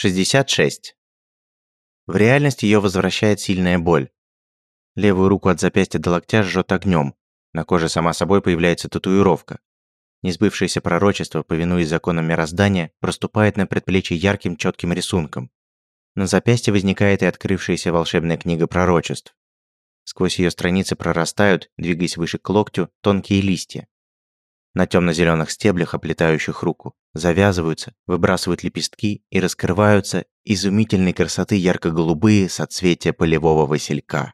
66. В реальность ее возвращает сильная боль. Левую руку от запястья до локтя жжет огнем. На коже сама собой появляется татуировка. Несбывшееся пророчество, повинуясь законам мироздания, проступает на предплечье ярким четким рисунком. На запястье возникает и открывшаяся волшебная книга пророчеств. Сквозь ее страницы прорастают, двигаясь выше к локтю, тонкие листья. На темно-зеленых стеблях, оплетающих руку, завязываются, выбрасывают лепестки и раскрываются изумительной красоты ярко-голубые соцветия полевого василька.